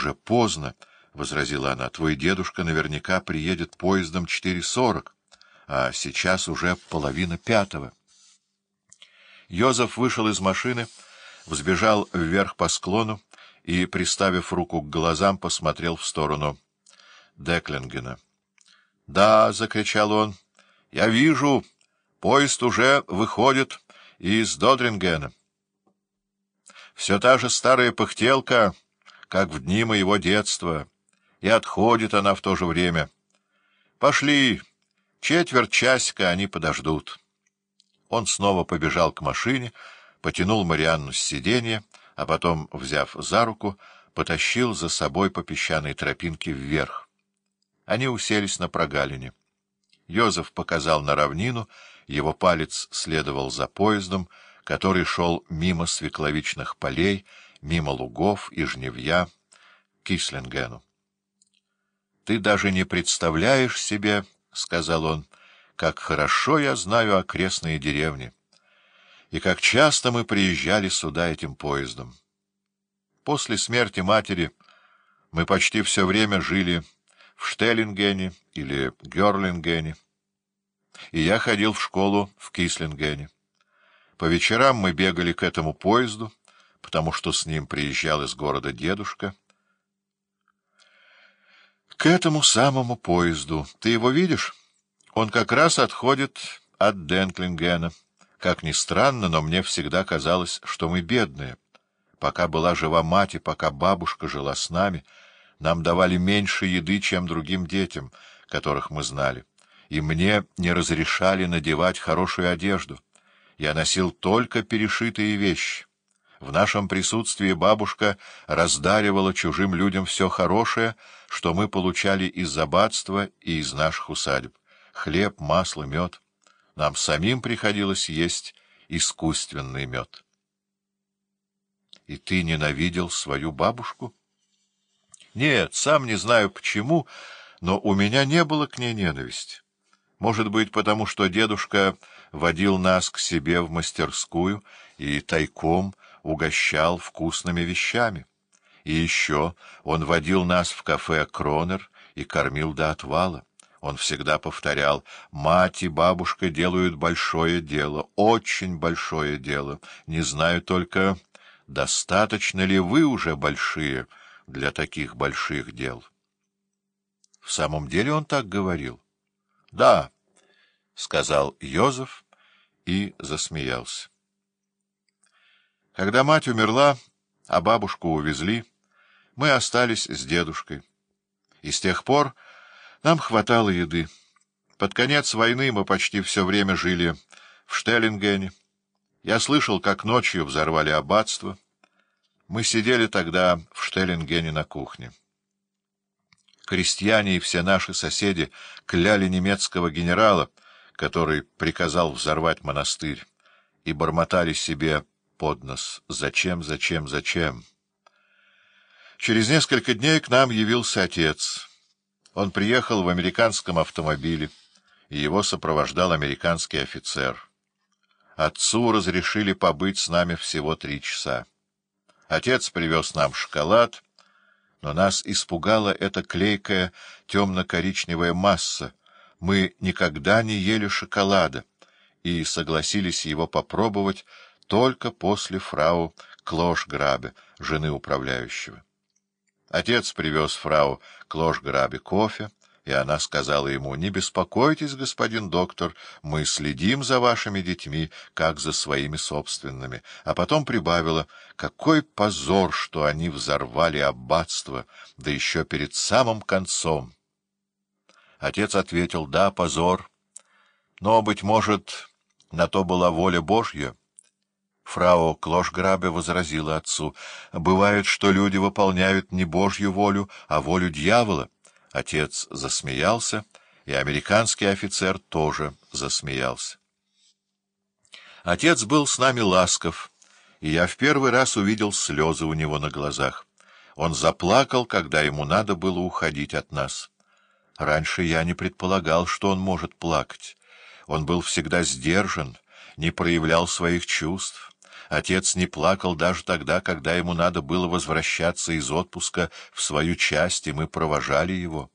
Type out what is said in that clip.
Уже поздно, — возразила она, — твой дедушка наверняка приедет поездом 4.40, а сейчас уже половина пятого. Йозеф вышел из машины, взбежал вверх по склону и, приставив руку к глазам, посмотрел в сторону Деклингена. — Да, — закричал он, — я вижу, поезд уже выходит из Додрингена. Все та же старая пыхтелка, как в дни моего детства, и отходит она в то же время. Пошли, четверть часика они подождут. Он снова побежал к машине, потянул Марианну с сиденья, а потом, взяв за руку, потащил за собой по песчаной тропинке вверх. Они уселись на прогалине. Йозеф показал на равнину, его палец следовал за поездом, который шел мимо свекловичных полей, мимо лугов и жневья к Кислингену. — Ты даже не представляешь себе, — сказал он, — как хорошо я знаю окрестные деревни, и как часто мы приезжали сюда этим поездом. После смерти матери мы почти все время жили в Штеллингене или Герлингене, и я ходил в школу в Кислингене. По вечерам мы бегали к этому поезду, потому что с ним приезжал из города дедушка. К этому самому поезду. Ты его видишь? Он как раз отходит от Денклингена. Как ни странно, но мне всегда казалось, что мы бедные. Пока была жива мать и пока бабушка жила с нами, нам давали меньше еды, чем другим детям, которых мы знали, и мне не разрешали надевать хорошую одежду. Я носил только перешитые вещи. В нашем присутствии бабушка раздаривала чужим людям все хорошее, что мы получали из аббатства и из наших усадеб. Хлеб, масло, мед. Нам самим приходилось есть искусственный мед. И ты ненавидел свою бабушку? Нет, сам не знаю почему, но у меня не было к ней ненависти. Может быть, потому что дедушка водил нас к себе в мастерскую и тайком угощал вкусными вещами. И еще он водил нас в кафе «Кронер» и кормил до отвала. Он всегда повторял, «Мать и бабушка делают большое дело, очень большое дело. Не знаю только, достаточно ли вы уже большие для таких больших дел». В самом деле он так говорил. — Да, — сказал Йозеф и засмеялся. Когда мать умерла, а бабушку увезли, мы остались с дедушкой. И с тех пор нам хватало еды. Под конец войны мы почти все время жили в Штеллингене. Я слышал, как ночью взорвали аббатство. Мы сидели тогда в Штеллингене на кухне. Крестьяне и все наши соседи кляли немецкого генерала, который приказал взорвать монастырь, и бормотали себе под нос «Зачем, зачем, зачем?». Через несколько дней к нам явился отец. Он приехал в американском автомобиле, и его сопровождал американский офицер. Отцу разрешили побыть с нами всего три часа. Отец привез нам шоколад — но нас испугала эта клейкая темно-коричневая масса. Мы никогда не ели шоколада и согласились его попробовать только после фрау Клош-Грабе, жены управляющего. Отец привез фрау Клош-Грабе кофе, и она сказала ему, «Не беспокойтесь, господин доктор, мы следим за вашими детьми, как за своими собственными». А потом прибавила, «Какой позор, что они взорвали аббатство, да еще перед самым концом». Отец ответил, «Да, позор, но, быть может, на то была воля Божья». Фрау Клошграбе возразила отцу, «Бывает, что люди выполняют не Божью волю, а волю дьявола». Отец засмеялся, и американский офицер тоже засмеялся. Отец был с нами ласков, и я в первый раз увидел слезы у него на глазах. Он заплакал, когда ему надо было уходить от нас. Раньше я не предполагал, что он может плакать. Он был всегда сдержан, не проявлял своих чувств. Отец не плакал даже тогда, когда ему надо было возвращаться из отпуска в свою часть, и мы провожали его.